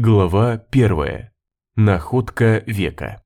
Глава первая. Находка века.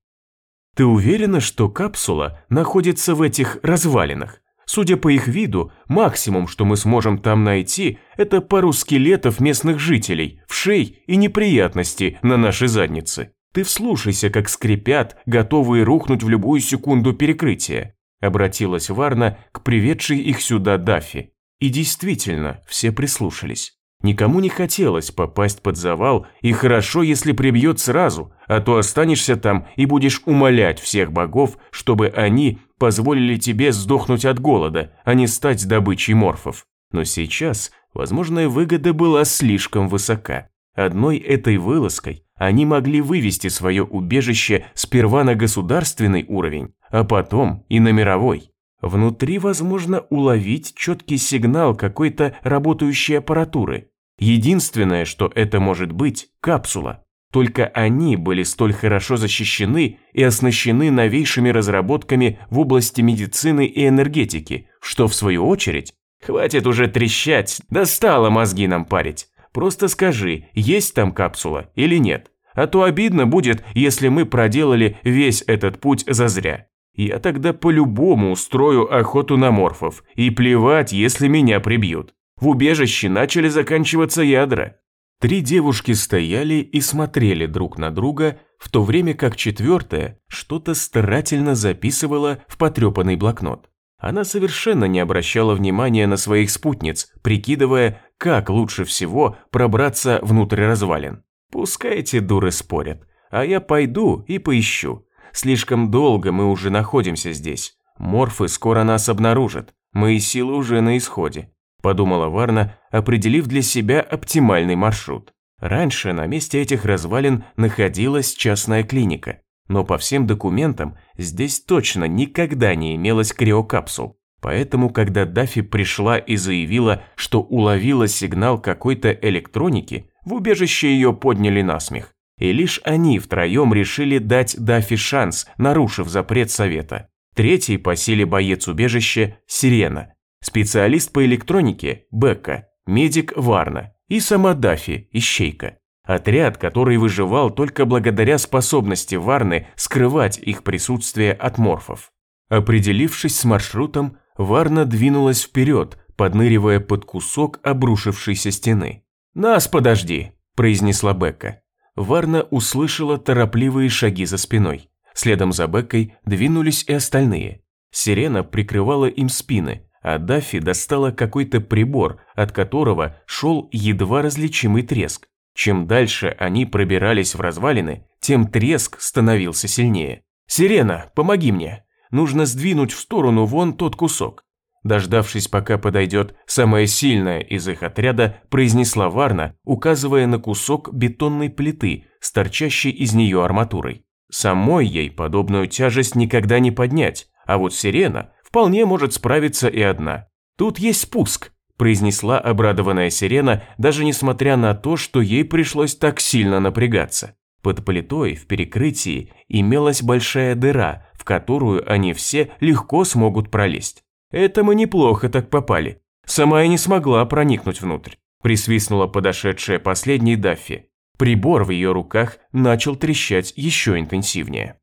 Ты уверена, что капсула находится в этих развалинах? Судя по их виду, максимум, что мы сможем там найти, это пару скелетов местных жителей, вшей и неприятности на нашей заднице. Ты вслушайся, как скрипят, готовые рухнуть в любую секунду перекрытия. Обратилась Варна к приведшей их сюда Дафи. И действительно, все прислушались. Никому не хотелось попасть под завал, и хорошо, если прибьет сразу, а то останешься там и будешь умолять всех богов, чтобы они позволили тебе сдохнуть от голода, а не стать добычей морфов. Но сейчас возможная выгода была слишком высока. Одной этой вылазкой они могли вывести свое убежище сперва на государственный уровень, а потом и на мировой. Внутри возможно уловить четкий сигнал какой-то работающей аппаратуры – Единственное, что это может быть – капсула. Только они были столь хорошо защищены и оснащены новейшими разработками в области медицины и энергетики, что в свою очередь «Хватит уже трещать, достало мозги нам парить. Просто скажи, есть там капсула или нет. А то обидно будет, если мы проделали весь этот путь зазря. Я тогда по-любому устрою охоту на морфов, и плевать, если меня прибьют. В убежище начали заканчиваться ядра. Три девушки стояли и смотрели друг на друга, в то время как четвертая что-то старательно записывала в потрепанный блокнот. Она совершенно не обращала внимания на своих спутниц, прикидывая, как лучше всего пробраться внутрь развалин. Пускай эти дуры спорят, а я пойду и поищу. Слишком долго мы уже находимся здесь. Морфы скоро нас обнаружат, мои силы уже на исходе подумала Варна, определив для себя оптимальный маршрут. Раньше на месте этих развалин находилась частная клиника, но по всем документам здесь точно никогда не имелось криокапсул. Поэтому, когда Дафи пришла и заявила, что уловила сигнал какой-то электроники, в убежище ее подняли насмех. И лишь они втроем решили дать Дафи шанс, нарушив запрет совета. Третий по силе боец убежища – Сирена, специалист по электронике Бекка, медик Варна и сама Дафи, ищейка. Отряд, который выживал только благодаря способности Варны скрывать их присутствие от морфов. Определившись с маршрутом, Варна двинулась вперед, подныривая под кусок обрушившейся стены. «Нас подожди», – произнесла Бекка. Варна услышала торопливые шаги за спиной. Следом за Беккой двинулись и остальные. Сирена прикрывала им спины, а Даффи достала какой-то прибор, от которого шел едва различимый треск. Чем дальше они пробирались в развалины, тем треск становился сильнее. «Сирена, помоги мне! Нужно сдвинуть в сторону вон тот кусок!» Дождавшись, пока подойдет самая сильная из их отряда, произнесла Варна, указывая на кусок бетонной плиты с торчащей из нее арматурой. Самой ей подобную тяжесть никогда не поднять, а вот Сирена вполне может справиться и одна. Тут есть спуск, произнесла обрадованная сирена, даже несмотря на то, что ей пришлось так сильно напрягаться. Под плитой в перекрытии имелась большая дыра, в которую они все легко смогут пролезть. Это мы неплохо так попали. Сама я не смогла проникнуть внутрь. Присвистнула подошедшая последней Даффи. Прибор в ее руках начал трещать еще интенсивнее.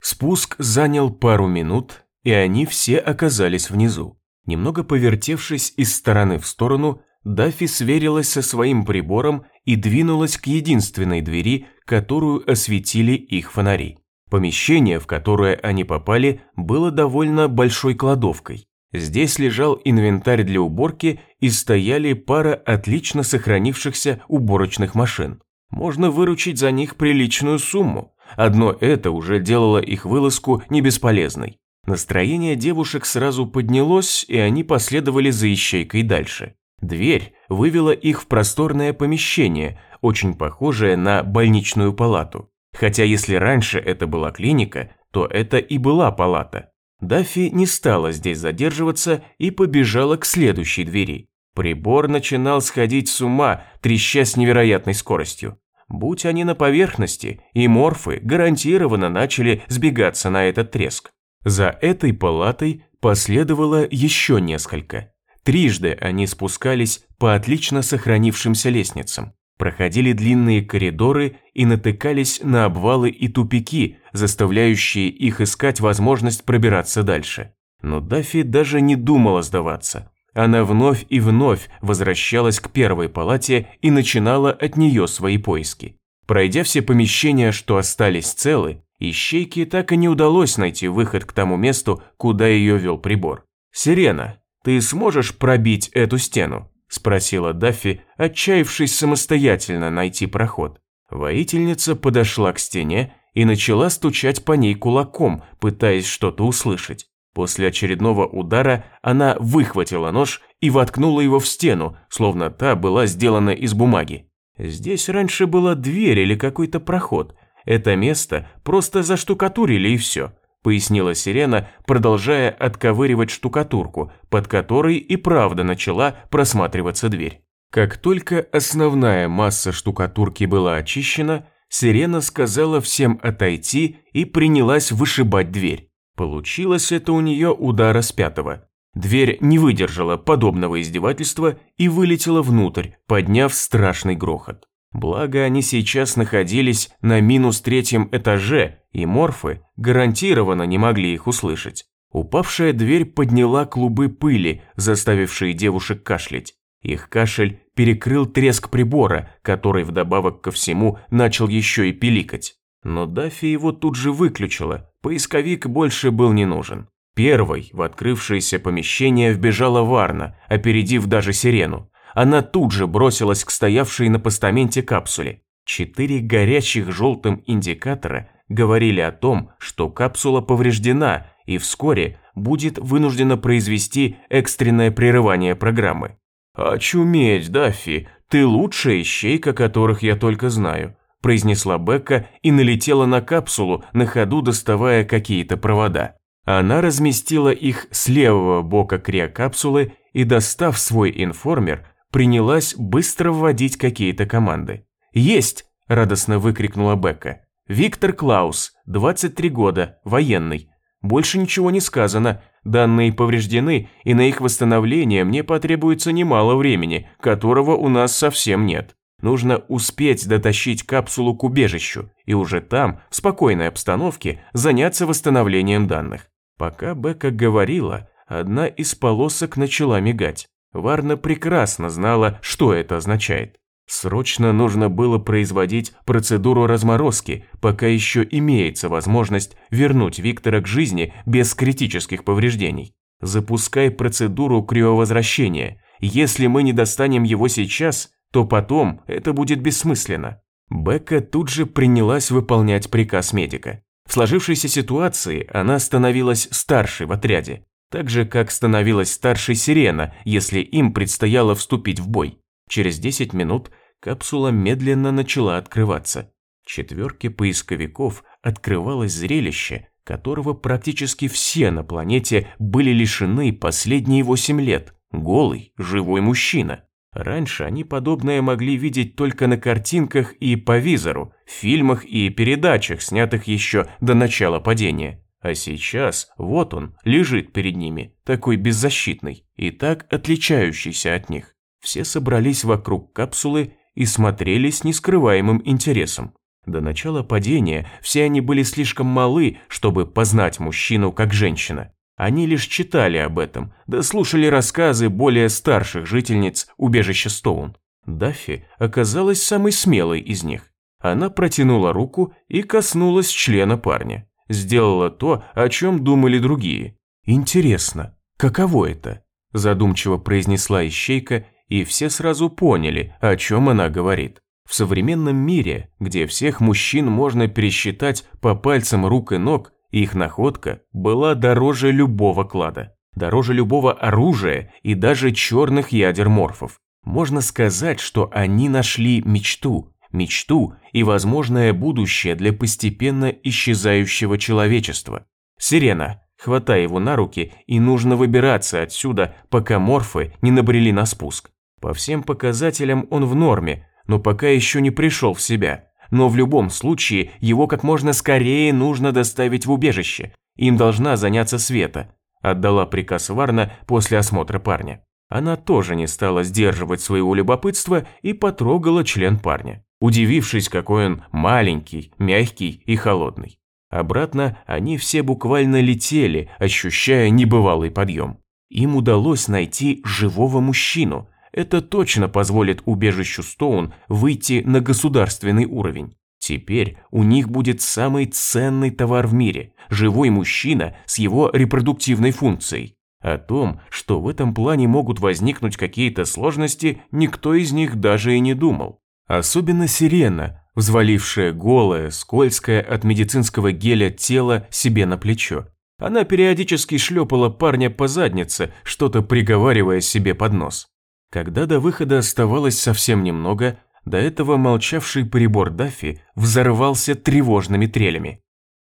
Спуск занял пару минут, и они все оказались внизу. Немного повертевшись из стороны в сторону, Даффи сверилась со своим прибором и двинулась к единственной двери, которую осветили их фонари. Помещение, в которое они попали, было довольно большой кладовкой. Здесь лежал инвентарь для уборки и стояли пара отлично сохранившихся уборочных машин. Можно выручить за них приличную сумму. Одно это уже делало их вылазку не бесполезной. Настроение девушек сразу поднялось, и они последовали за ищейкой дальше. Дверь вывела их в просторное помещение, очень похожее на больничную палату. Хотя если раньше это была клиника, то это и была палата. Даффи не стала здесь задерживаться и побежала к следующей двери. Прибор начинал сходить с ума, треща с невероятной скоростью. Будь они на поверхности, и морфы гарантированно начали сбегаться на этот треск. За этой палатой последовало еще несколько. Трижды они спускались по отлично сохранившимся лестницам. проходили длинные коридоры и натыкались на обвалы и тупики, заставляющие их искать возможность пробираться дальше. Но Даффи даже не думала сдаваться. Она вновь и вновь возвращалась к первой палате и начинала от нее свои поиски. Пройдя все помещения, что остались целы, ищейке так и не удалось найти выход к тому месту, куда ее вел прибор. «Сирена, ты сможешь пробить эту стену?» – спросила Даффи, отчаявшись самостоятельно найти проход. Воительница подошла к стене и начала стучать по ней кулаком, пытаясь что-то услышать. После очередного удара она выхватила нож и воткнула его в стену, словно та была сделана из бумаги. Здесь раньше была дверь или какой-то проход. Это место просто заштукатурили и все, пояснила Сирена, продолжая отковыривать штукатурку, под которой и правда начала просматриваться дверь. Как только основная масса штукатурки была очищена, Сирена сказала всем отойти и принялась вышибать дверь. Получилось это у нее удара с пятого. Дверь не выдержала подобного издевательства и вылетела внутрь, подняв страшный грохот. Благо, они сейчас находились на минус третьем этаже, и морфы гарантированно не могли их услышать. Упавшая дверь подняла клубы пыли, заставившие девушек кашлять. Их кашель перекрыл треск прибора, который вдобавок ко всему начал еще и пиликать. Но Даффи его тут же выключила, поисковик больше был не нужен. Первой в открывшееся помещение вбежала Варна, опередив даже сирену. Она тут же бросилась к стоявшей на постаменте капсуле. Четыре горячих желтым индикатора говорили о том, что капсула повреждена и вскоре будет вынуждена произвести экстренное прерывание программы. «Очуметь, Даффи, ты лучшая ищейка, которых я только знаю произнесла Бекка и налетела на капсулу, на ходу доставая какие-то провода. Она разместила их с левого бока криокапсулы и, достав свой информер, принялась быстро вводить какие-то команды. «Есть!» – радостно выкрикнула Бекка. «Виктор Клаус, 23 года, военный. Больше ничего не сказано, данные повреждены, и на их восстановление мне потребуется немало времени, которого у нас совсем нет». Нужно успеть дотащить капсулу к убежищу и уже там, в спокойной обстановке, заняться восстановлением данных. Пока Бека говорила, одна из полосок начала мигать. Варна прекрасно знала, что это означает. Срочно нужно было производить процедуру разморозки, пока еще имеется возможность вернуть Виктора к жизни без критических повреждений. Запускай процедуру криовозвращения. Если мы не достанем его сейчас, то потом это будет бессмысленно. Бекка тут же принялась выполнять приказ медика. В сложившейся ситуации она становилась старшей в отряде, так же, как становилась старшей сирена, если им предстояло вступить в бой. Через 10 минут капсула медленно начала открываться. Четверке поисковиков открывалось зрелище, которого практически все на планете были лишены последние 8 лет. Голый, живой мужчина. Раньше они подобное могли видеть только на картинках и по визору, фильмах и передачах, снятых еще до начала падения. А сейчас вот он, лежит перед ними, такой беззащитный и так отличающийся от них. Все собрались вокруг капсулы и смотрели с нескрываемым интересом. До начала падения все они были слишком малы, чтобы познать мужчину как женщина. Они лишь читали об этом, да слушали рассказы более старших жительниц убежища Стоун. Даффи оказалась самой смелой из них. Она протянула руку и коснулась члена парня. Сделала то, о чем думали другие. «Интересно, каково это?» Задумчиво произнесла ищейка, и все сразу поняли, о чем она говорит. В современном мире, где всех мужчин можно пересчитать по пальцам рук и ног, их находка была дороже любого клада, дороже любого оружия и даже черных ядер морфов. Можно сказать, что они нашли мечту, мечту и возможное будущее для постепенно исчезающего человечества. Сирена, хватай его на руки, и нужно выбираться отсюда, пока морфы не набрели на спуск. По всем показателям он в норме, но пока еще не пришел в себя но в любом случае его как можно скорее нужно доставить в убежище. Им должна заняться Света, отдала приказ Варна после осмотра парня. Она тоже не стала сдерживать своего любопытства и потрогала член парня, удивившись, какой он маленький, мягкий и холодный. Обратно они все буквально летели, ощущая небывалый подъем. Им удалось найти живого мужчину. Это точно позволит убежищу Стоун выйти на государственный уровень. Теперь у них будет самый ценный товар в мире – живой мужчина с его репродуктивной функцией. О том, что в этом плане могут возникнуть какие-то сложности, никто из них даже и не думал. Особенно Сирена, взвалившая голое, скользкое от медицинского геля тело себе на плечо. Она периодически шлепала парня по заднице, что-то приговаривая себе под нос. Когда до выхода оставалось совсем немного, до этого молчавший прибор Даффи взорвался тревожными трелями.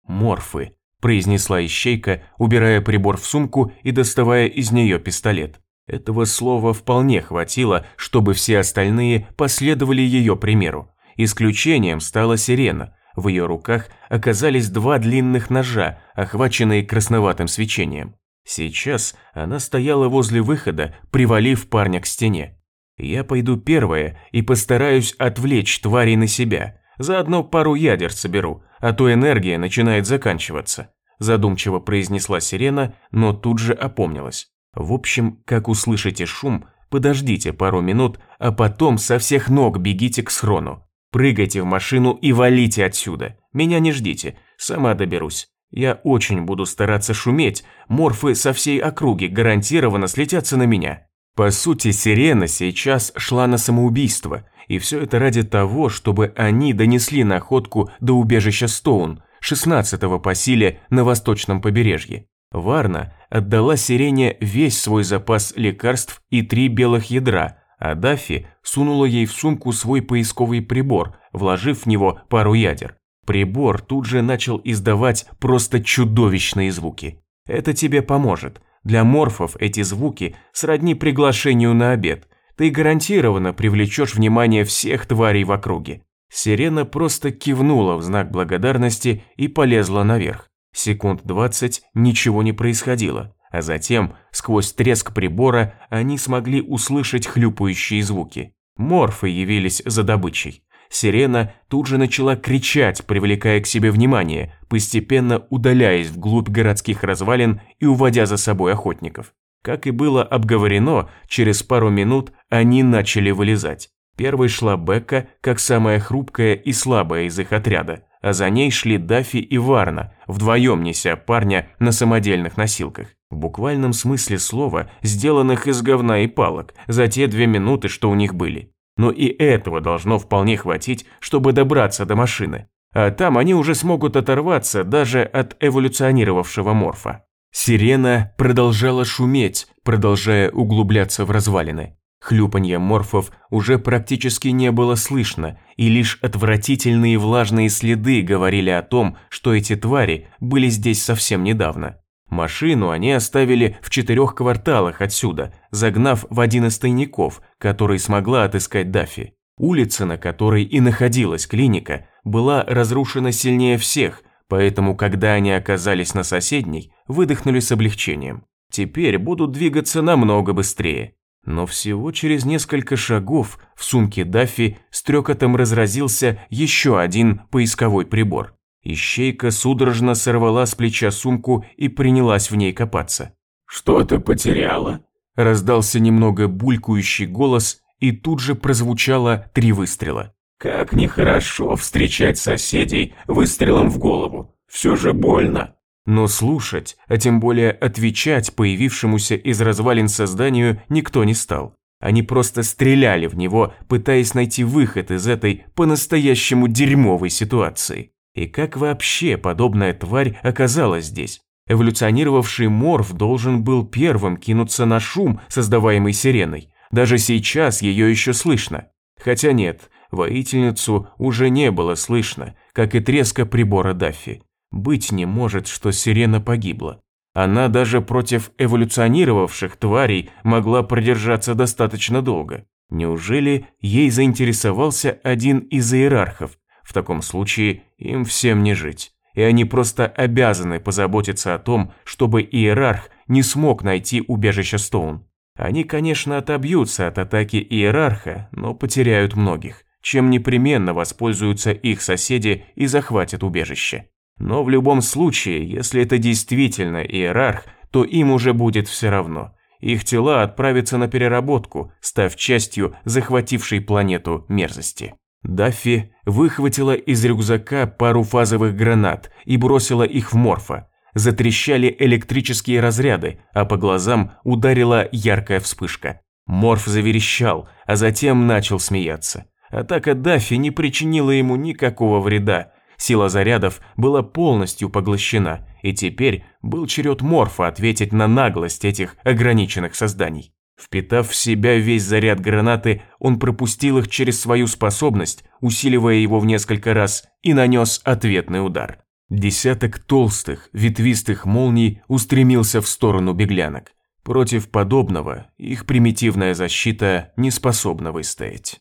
Морфы произнесла ищейка, убирая прибор в сумку и доставая из нее пистолет. Этого слова вполне хватило, чтобы все остальные последовали ее примеру. Исключением стала сирена. В ее руках оказались два длинных ножа, охваченные красноватым свечением. Сейчас она стояла возле выхода, привалив парня к стене. «Я пойду первая и постараюсь отвлечь тварей на себя. Заодно пару ядер соберу, а то энергия начинает заканчиваться задумчиво произнесла сирена, но тут же опомнилась. В общем, как услышите шум, подождите пару минут, а потом со всех ног бегите к схрону. Прыгайте в машину и валите отсюда. Меня не ждите, сама доберусь. Я очень буду стараться шуметь, морфы со всей округи гарантированно слетятся на меня. По сути, сирена сейчас шла на самоубийство, и все это ради того, чтобы они донесли находку до убежища Стоун, 16-го по силе на восточном побережье. Варна отдала Сирене весь свой запас лекарств и три белых ядра, а Даффи сунула ей в сумку свой поисковый прибор, вложив в него пару ядер. Прибор тут же начал издавать просто чудовищные звуки. Это тебе поможет. Для морфов эти звуки сродни приглашению на обед. Ты гарантированно привлечешь внимание всех тварей в округе. Сирена просто кивнула в знак благодарности и полезла наверх. Секунд двадцать ничего не происходило, а затем, сквозь треск прибора, они смогли услышать хлюпающие звуки. Морфы явились за добычей. Сирена тут же начала кричать, привлекая к себе внимание, постепенно удаляясь вглубь городских развалин и уводя за собой охотников. Как и было обговорено, через пару минут они начали вылезать. Первой шла Бекка, как самая хрупкая и слабая из их отряда, а за ней шли Дафи и Варна, вдвоем неся парня на самодельных носилках. В буквальном смысле слова, сделанных из говна и палок, за те две минуты, что у них были. Но и этого должно вполне хватить, чтобы добраться до машины. А там они уже смогут оторваться даже от эволюционировавшего морфа. Сирена продолжала шуметь, продолжая углубляться в развалины. Хлюпанье морфов уже практически не было слышно, и лишь отвратительные влажные следы говорили о том, что эти твари были здесь совсем недавно. Машину они оставили в четырех кварталах отсюда, загнав в один из тайников, который смогла отыскать Даффи. Улица, на которой и находилась клиника, была разрушена сильнее всех, поэтому, когда они оказались на соседней, выдохнули с облегчением. Теперь будут двигаться намного быстрее. Но всего через несколько шагов в сумке Даффи стрекотом разразился еще один поисковой прибор. Ищейка судорожно сорвала с плеча сумку и принялась в ней копаться. «Что ты потеряла?» Раздался немного булькающий голос, и тут же прозвучало три выстрела. «Как нехорошо встречать соседей выстрелом в голову. Все же больно». Но слушать, а тем более отвечать появившемуся из развалин созданию никто не стал. Они просто стреляли в него, пытаясь найти выход из этой по-настоящему дерьмовой ситуации. И как вообще подобная тварь оказалась здесь? Эволюционировавший морф должен был первым кинуться на шум, создаваемый сиреной. Даже сейчас ее еще слышно. Хотя нет, воительницу уже не было слышно, как и треска прибора Даффи. Быть не может, что сирена погибла. Она даже против эволюционировавших тварей могла продержаться достаточно долго. Неужели ей заинтересовался один из иерархов? В таком случае им всем не жить. И они просто обязаны позаботиться о том, чтобы иерарх не смог найти убежище Стоун. Они, конечно, отобьются от атаки Иерарха, но потеряют многих, чем непременно воспользуются их соседи и захватят убежище. Но в любом случае, если это действительно Иерарх, то им уже будет все равно. Их тела отправятся на переработку, став частью захватившей планету мерзости. Даффи выхватила из рюкзака пару фазовых гранат и бросила их в Морфа. Затрещали электрические разряды, а по глазам ударила яркая вспышка. Морф заверещал, а затем начал смеяться. Атака Даффи не причинила ему никакого вреда. Сила зарядов была полностью поглощена, и теперь был черед Морфа ответить на наглость этих ограниченных созданий. Впитав в себя весь заряд гранаты, он пропустил их через свою способность, усиливая его в несколько раз, и нанес ответный удар. Десяток толстых, ветвистых молний устремился в сторону беглянок. Против подобного их примитивная защита не способна выстоять.